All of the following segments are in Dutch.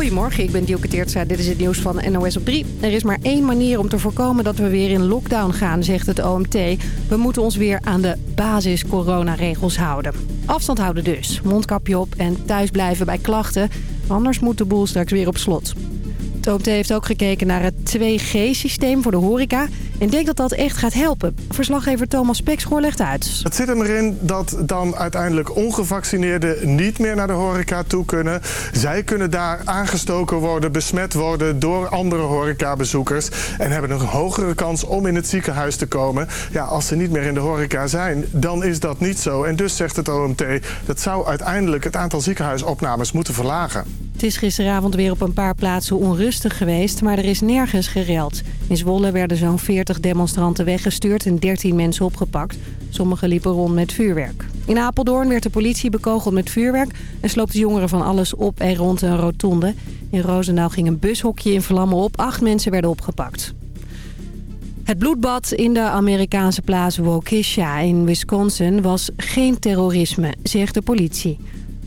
Goedemorgen, ik ben Dielke Teertza. Dit is het nieuws van NOS op 3. Er is maar één manier om te voorkomen dat we weer in lockdown gaan, zegt het OMT. We moeten ons weer aan de basis coronaregels houden. Afstand houden dus, mondkapje op en thuis blijven bij klachten. Anders moet de boel straks weer op slot. OMT heeft ook gekeken naar het 2G-systeem voor de horeca... en denkt dat dat echt gaat helpen. Verslaggever Thomas Pekschoor legt uit. Het zit hem erin dat dan uiteindelijk ongevaccineerden niet meer naar de horeca toe kunnen. Zij kunnen daar aangestoken worden, besmet worden door andere horecabezoekers... en hebben een hogere kans om in het ziekenhuis te komen. Ja, als ze niet meer in de horeca zijn, dan is dat niet zo. En dus zegt het OMT, dat zou uiteindelijk het aantal ziekenhuisopnames moeten verlagen. Het is gisteravond weer op een paar plaatsen onrustig geweest, maar er is nergens gereld. In Zwolle werden zo'n 40 demonstranten weggestuurd en 13 mensen opgepakt. Sommigen liepen rond met vuurwerk. In Apeldoorn werd de politie bekogeld met vuurwerk en sloopte jongeren van alles op en rond een rotonde. In Roosendaal ging een bushokje in vlammen op. Acht mensen werden opgepakt. Het bloedbad in de Amerikaanse plaats Waukesha in Wisconsin was geen terrorisme, zegt de politie.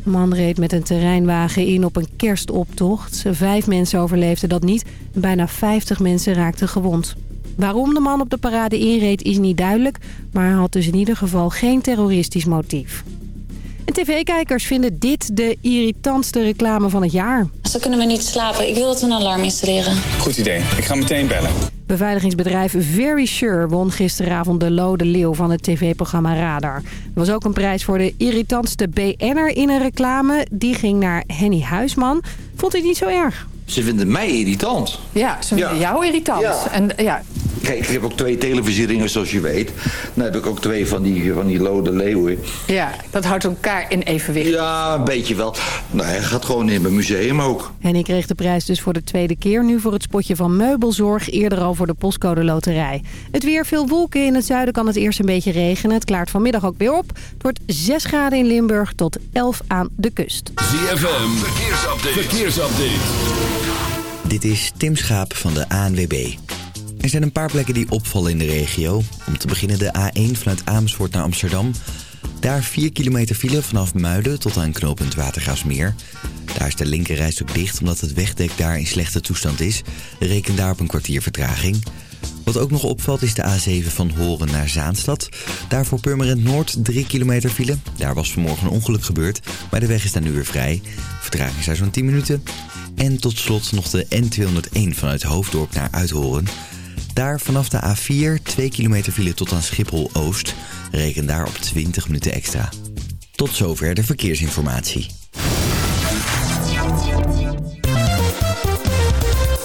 De man reed met een terreinwagen in op een kerstoptocht. Vijf mensen overleefden dat niet bijna 50 mensen raakten gewond. Waarom de man op de parade inreed is niet duidelijk... maar hij had dus in ieder geval geen terroristisch motief. En tv-kijkers vinden dit de irritantste reclame van het jaar. Zo kunnen we niet slapen. Ik wil dat we een alarm installeren. Goed idee. Ik ga meteen bellen. Beveiligingsbedrijf Very Sure won gisteravond de Lode Leeuw van het tv-programma Radar. Er was ook een prijs voor de irritantste BN'er in een reclame. Die ging naar Henny Huisman. Vond hij niet zo erg? Ze vinden mij irritant. Ja, ze vinden jou irritant. Ja. En, ja, Kijk, ik heb ook twee televisieringen, zoals je weet. Dan heb ik ook twee van die, van die lode leeuwen. ja, dat houdt elkaar in evenwicht. Ja, een beetje wel. Nou, hij gaat gewoon in mijn museum ook. Henny kreeg de prijs dus voor de tweede keer. Nu voor het spotje van Meubelzorg, eerder al voor de postcode loterij. Het weer veel wolken. In het zuiden kan het eerst een beetje regenen. Het klaart vanmiddag ook weer op. Het wordt 6 graden in Limburg tot 11 aan de kust. ZFM, verkeersupdate. verkeersupdate. Dit is Tim Schaap van de ANWB. Er zijn een paar plekken die opvallen in de regio. Om te beginnen de A1 vanuit Amersfoort naar Amsterdam. Daar 4 kilometer file vanaf Muiden tot aan knooppunt Watergraafsmeer. Daar is de linkerrijstuk dicht omdat het wegdek daar in slechte toestand is. Reken daar op een kwartier vertraging. Wat ook nog opvalt is de A7 van Horen naar Zaanstad. Daar voor Purmerend Noord 3 kilometer file. Daar was vanmorgen een ongeluk gebeurd, maar de weg is daar nu weer vrij. Vertraging is daar zo'n 10 minuten. En tot slot nog de N201 vanuit Hoofddorp naar Uithoren. Daar vanaf de A4 2 kilometer file tot aan Schiphol-Oost. Reken daar op 20 minuten extra. Tot zover de verkeersinformatie.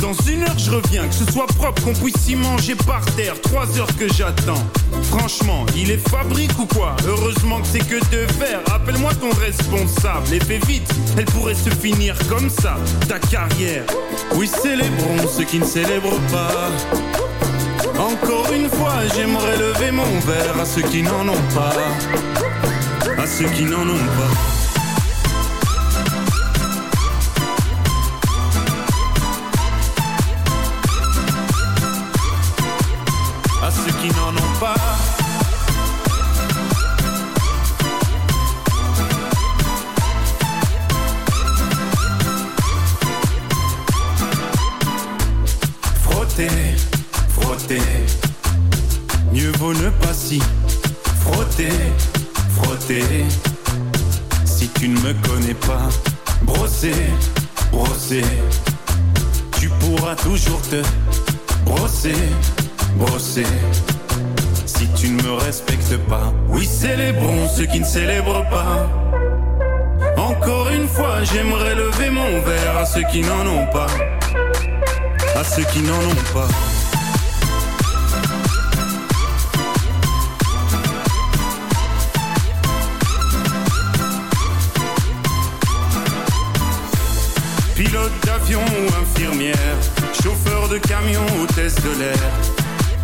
Dans une heure, je reviens. Que ce soit propre, qu'on puisse y manger par terre. Trois heures que j'attends. Franchement, il est fabrique ou quoi? Heureusement que c'est que de verre. Appelle-moi ton responsable et fais vite. Elle pourrait se finir comme ça, ta carrière. Oui, célébrons ceux qui ne célèbrent pas. Encore une fois, j'aimerais lever mon verre à ceux qui n'en ont pas. À ceux qui n'en ont pas. Si tu ne me respectes pas, oui, célébrons ceux qui ne célèbrent pas. Encore une fois, j'aimerais lever mon verre à ceux qui n'en ont pas. À ceux qui n'en ont pas. Pilote d'avion ou infirmière, chauffeur de camion, hôtesse de l'air,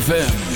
ZFM.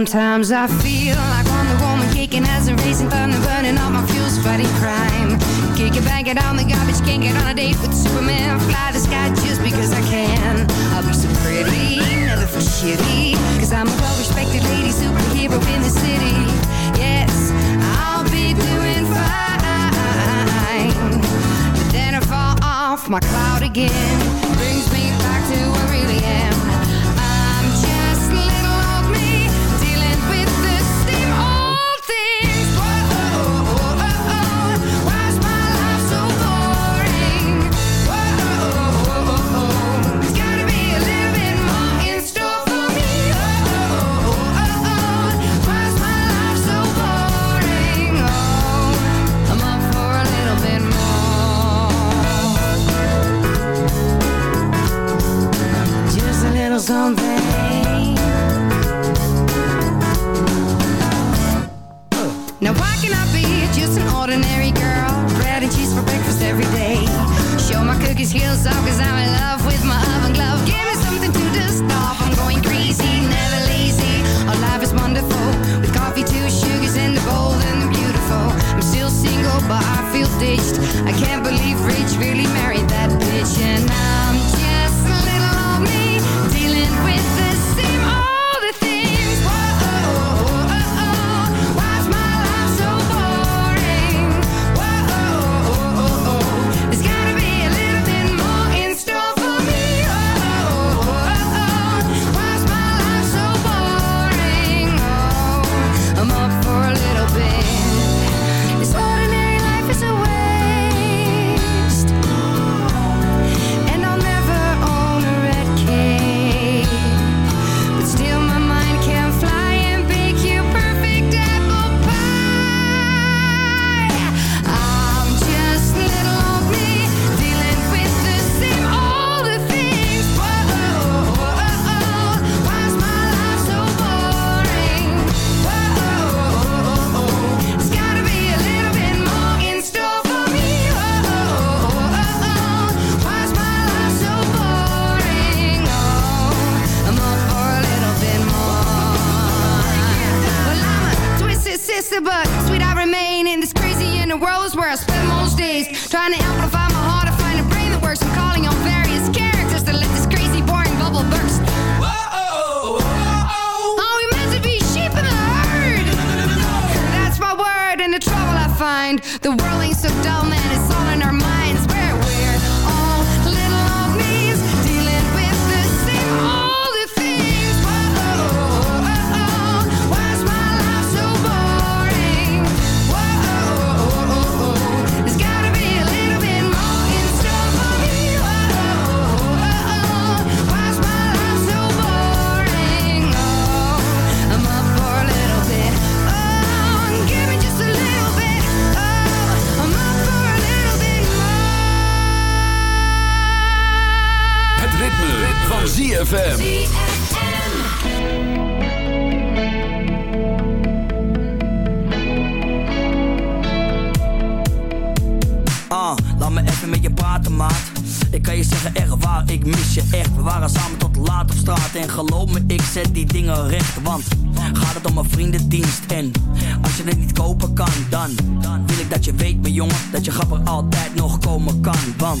Sometimes I feel but sweet I remain in this crazy in the world is where I spend most days. Trying to amplify my heart to find a brain that works. I'm calling on various characters to let this crazy boring bubble burst. The world ain't so dull, man. It's ZFM. Ah, laat me even met je praten, maat. Ik kan je zeggen echt waar, ik mis je echt We waren samen tot laat op straat en geloof me, ik zet die dingen recht Want gaat het om een vriendendienst en als je dit niet kopen kan Dan wil ik dat je weet, mijn jongen, dat je grapper altijd nog komen kan Want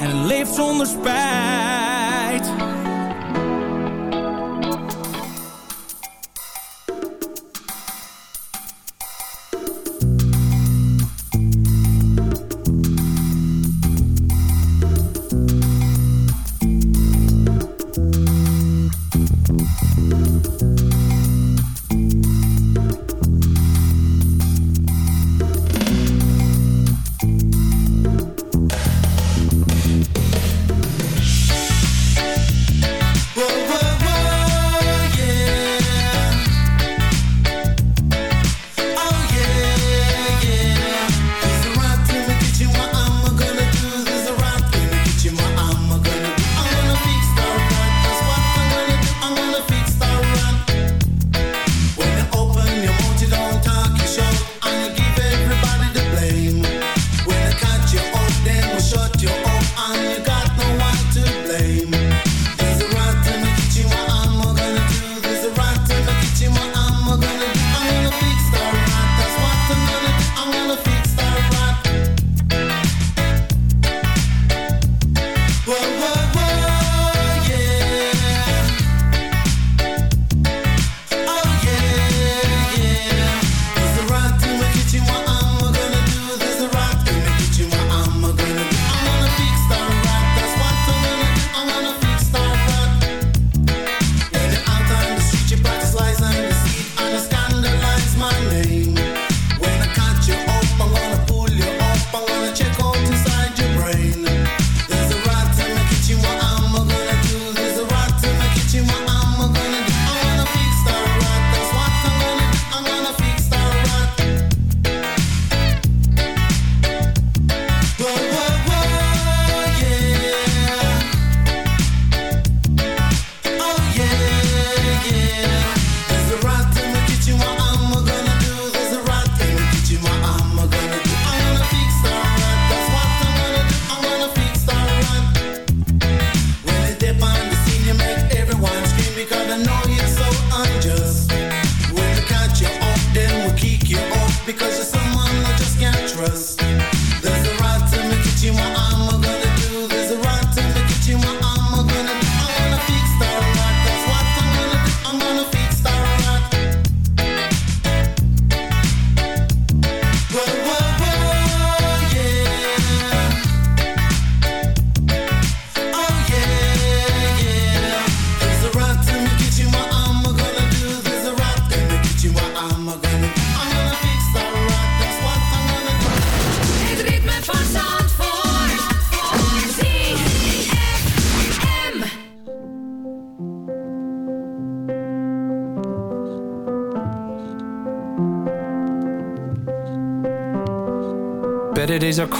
en leeft zonder spijt.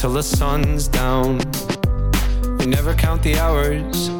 Until the sun's down. We never count the hours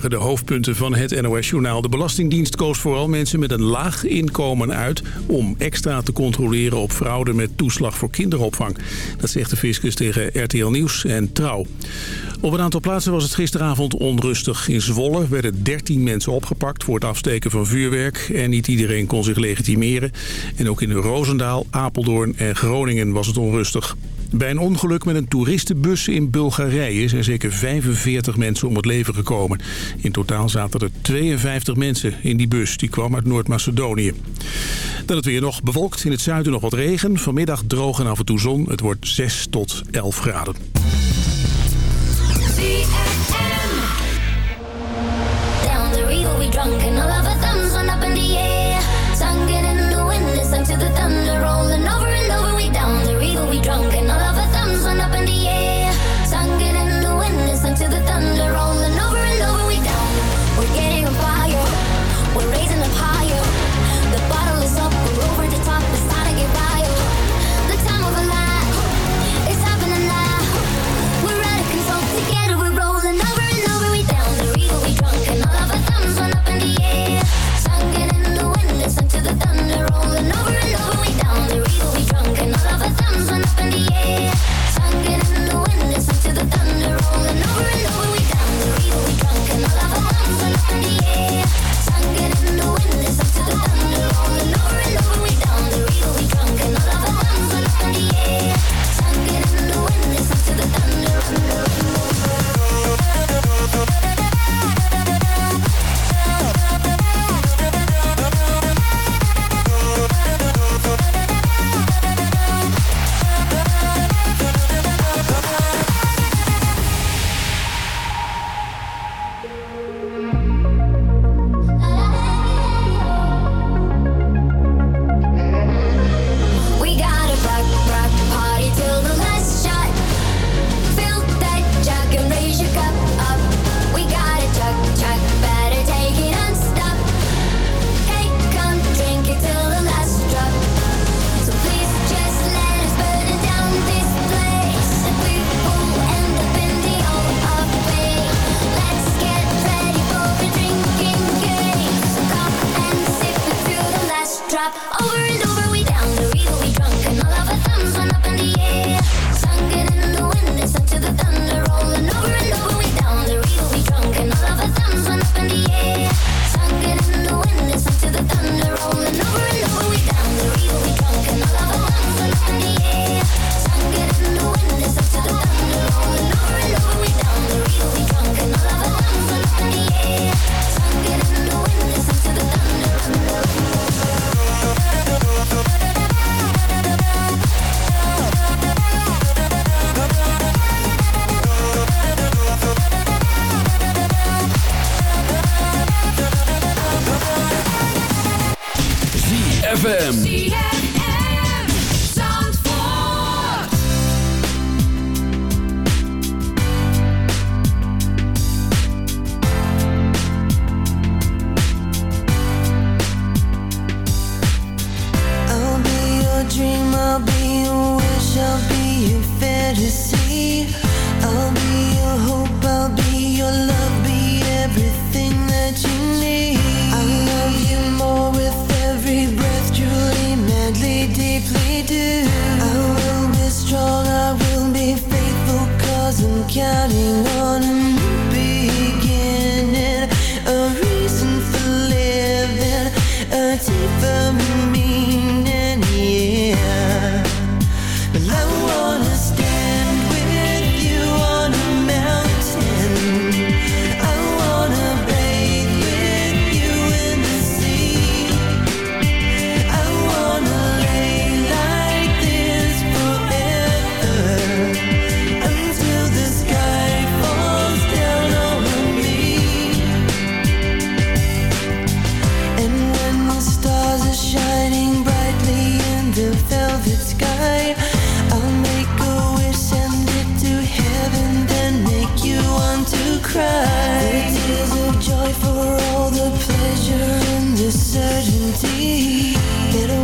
De hoofdpunten van het NOS-journaal. De Belastingdienst koos vooral mensen met een laag inkomen uit... om extra te controleren op fraude met toeslag voor kinderopvang. Dat zegt de fiscus tegen RTL Nieuws en Trouw. Op een aantal plaatsen was het gisteravond onrustig. In Zwolle werden 13 mensen opgepakt voor het afsteken van vuurwerk... en niet iedereen kon zich legitimeren. En ook in Roosendaal, Apeldoorn en Groningen was het onrustig. Bij een ongeluk met een toeristenbus in Bulgarije... zijn zeker 45 mensen om het leven gekomen. In totaal zaten er 52 mensen in die bus. Die kwam uit Noord-Macedonië. Dan het weer nog bewolkt. In het zuiden nog wat regen. Vanmiddag droog en af en toe zon. Het wordt 6 tot 11 graden. drunk and all of our thumbs went up in the air. Tongue in the wind, listen to the thunder.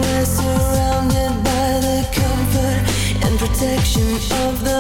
we're surrounded by the comfort and protection of the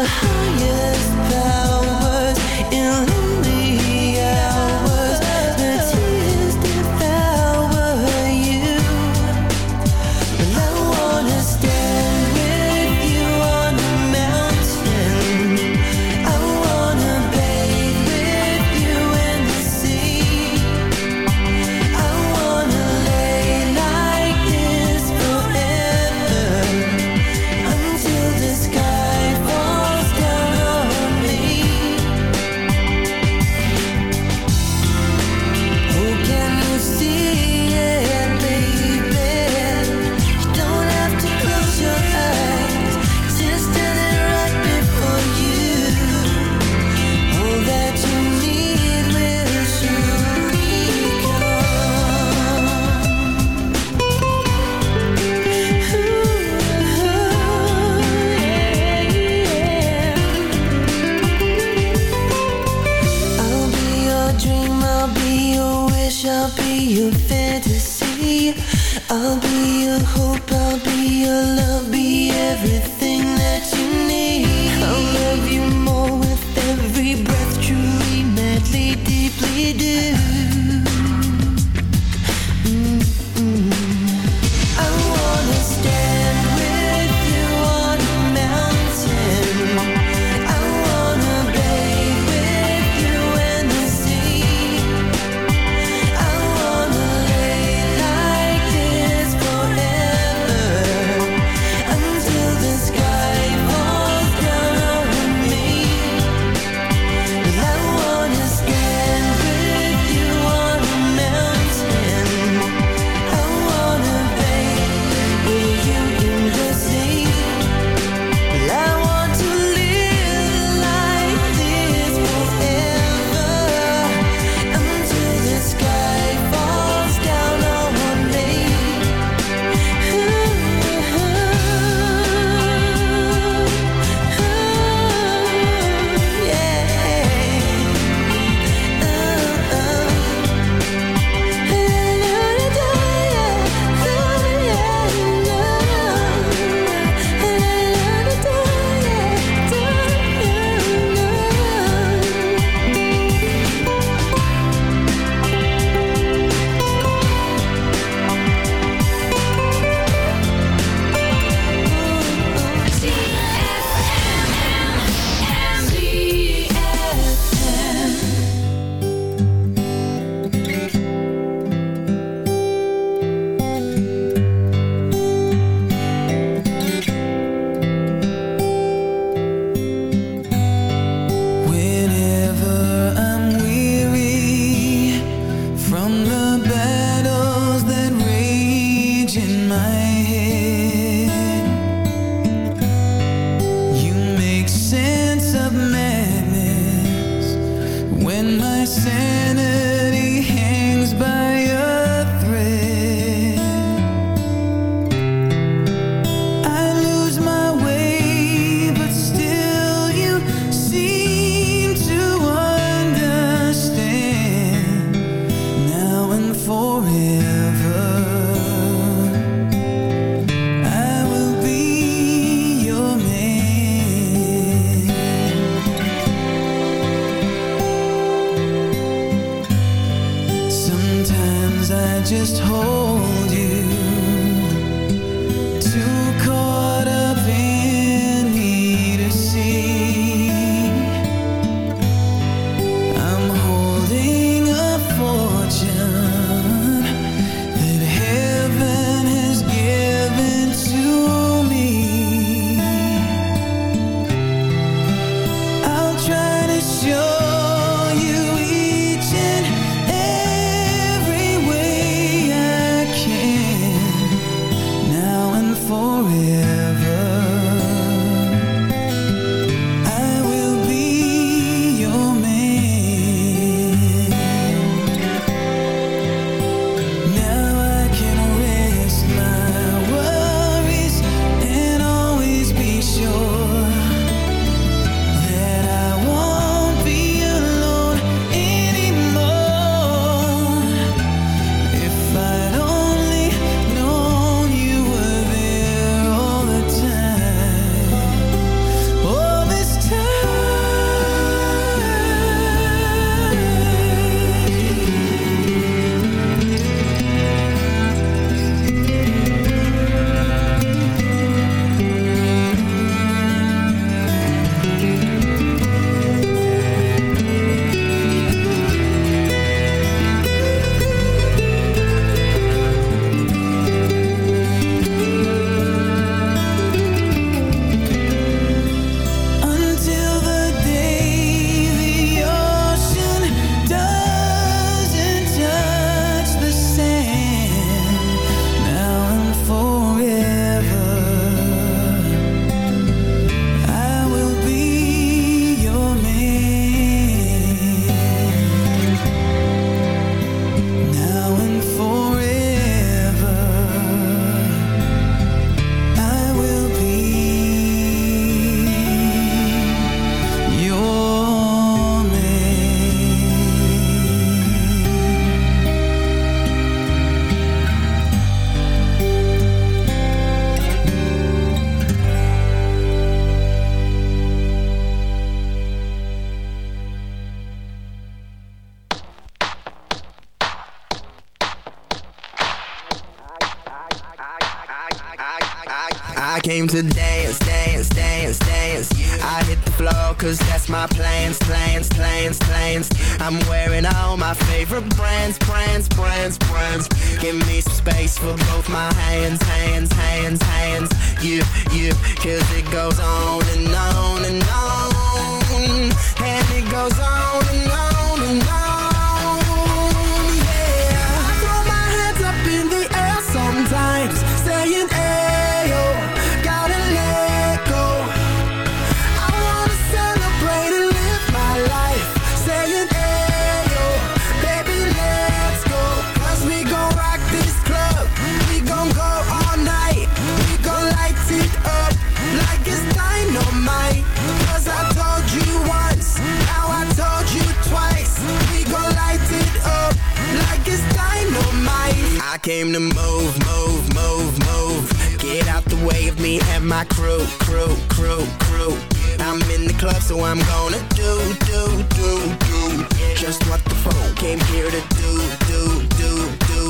move, move, move, move. Get out the way of me and my crew, crew, crew, crew. I'm in the club, so I'm gonna do, do, do, do. Just what the fuck came here to do, do, do, do.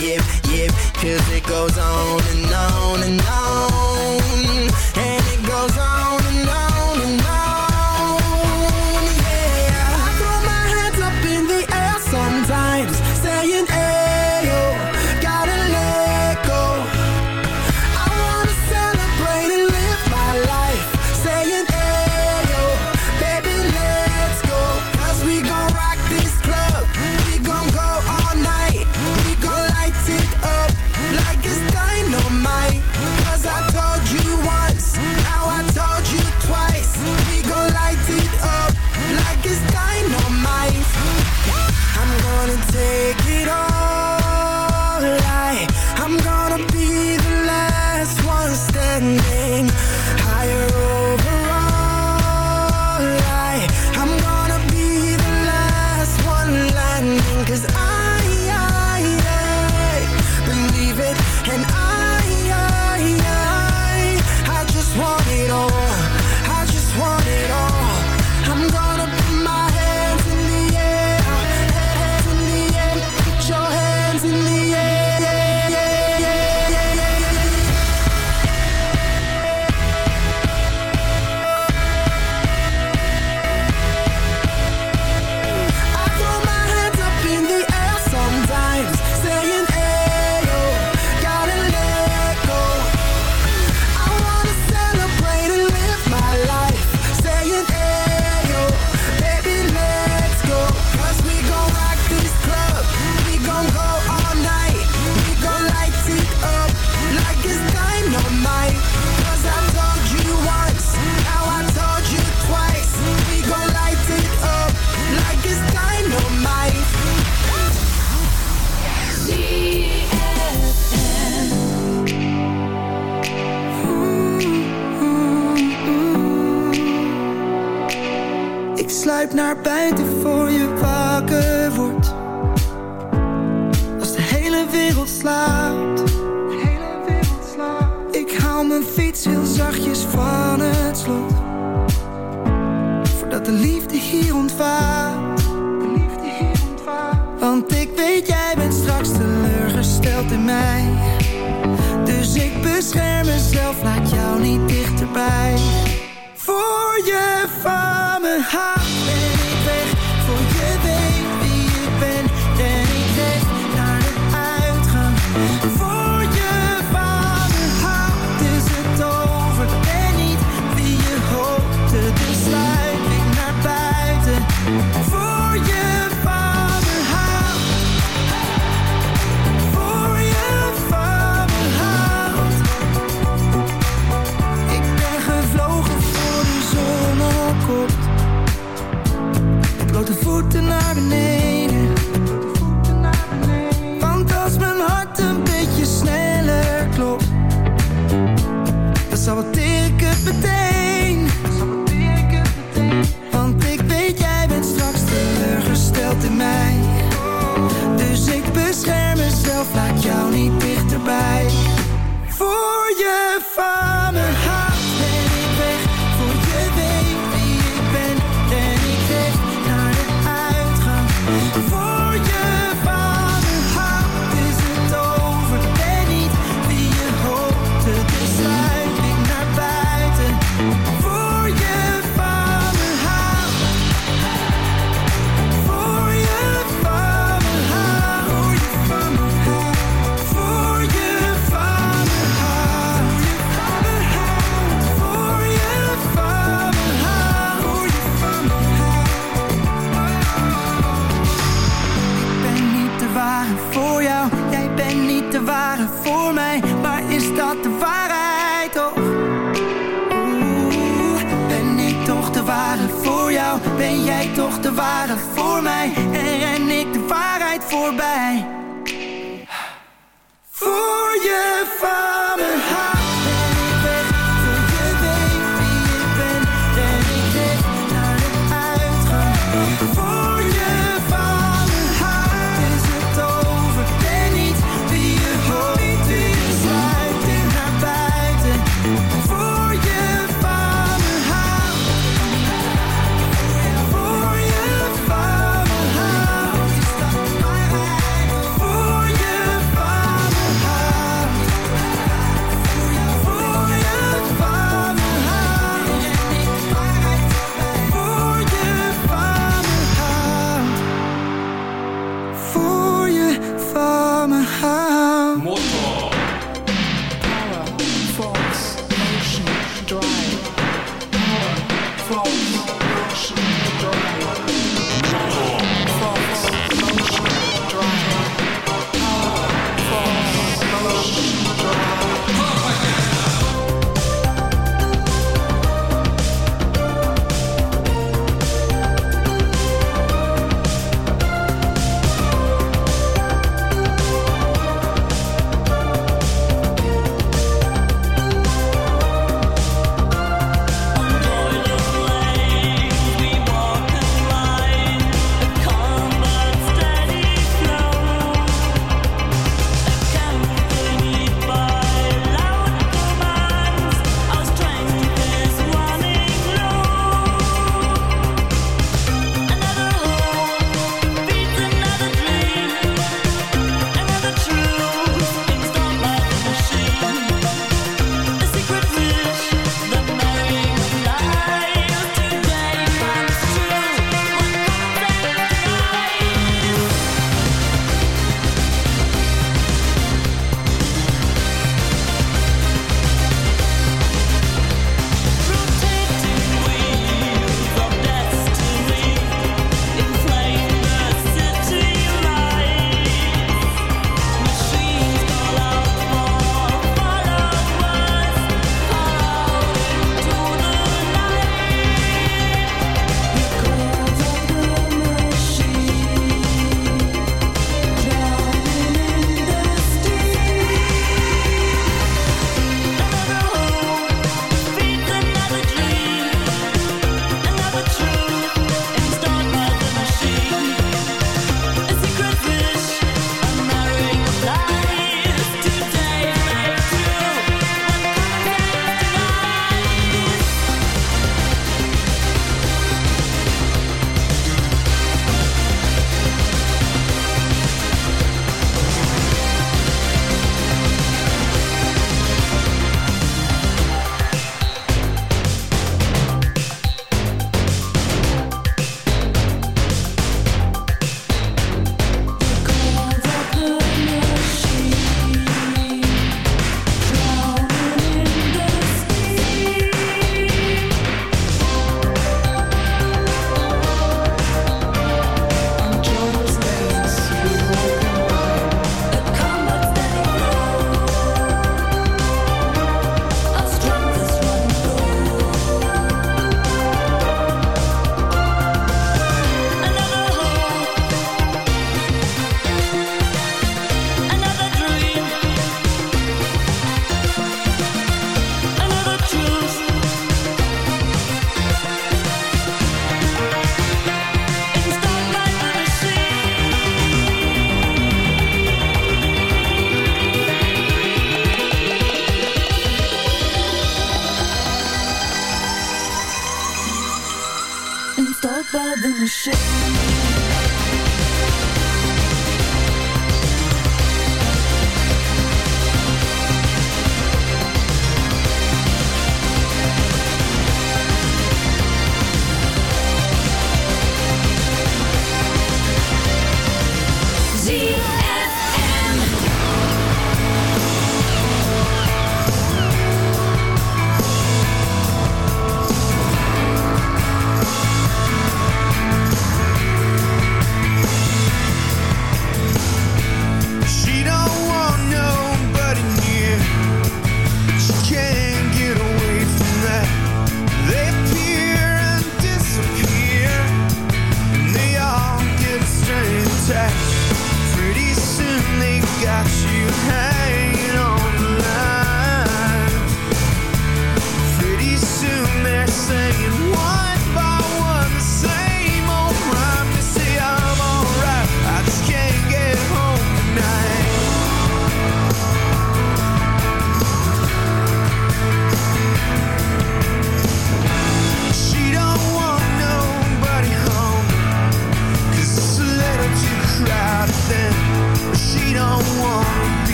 Yep, yep, cause it goes on and on and on. And it goes on buiten voor je wakker wordt. Als de hele wereld slaapt. De hele wereld slaapt. Ik haal mijn fiets heel zachtjes van het slot. Voordat de liefde hier ontwaakt. De liefde hier ontwaakt. Want ik weet jij bent straks teleurgesteld in mij. Dus ik bescherm mezelf, laat jou niet dichterbij. De waren voor mij En ren ik de waarheid voorbij. Voor je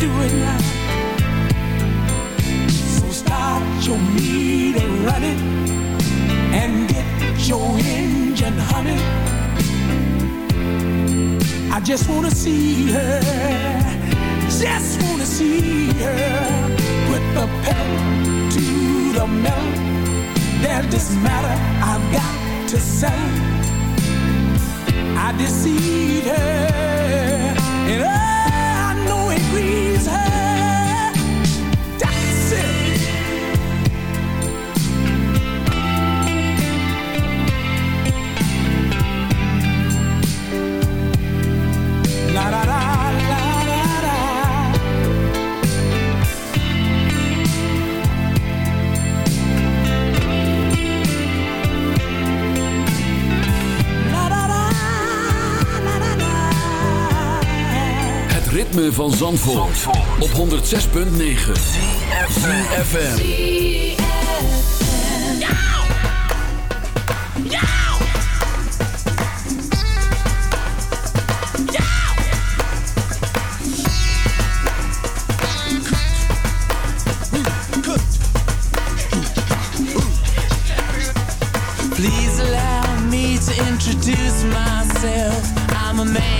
do it now. So start your meter running and get your engine humming. I just wanna see her, just wanna see her. The pedal to the metal. There's matter I've got to sell. I her. And oh, Please her. ritme van Zandvoort, Zandvoort. op 106.9 CFFM Please allow me to introduce myself. I'm a man.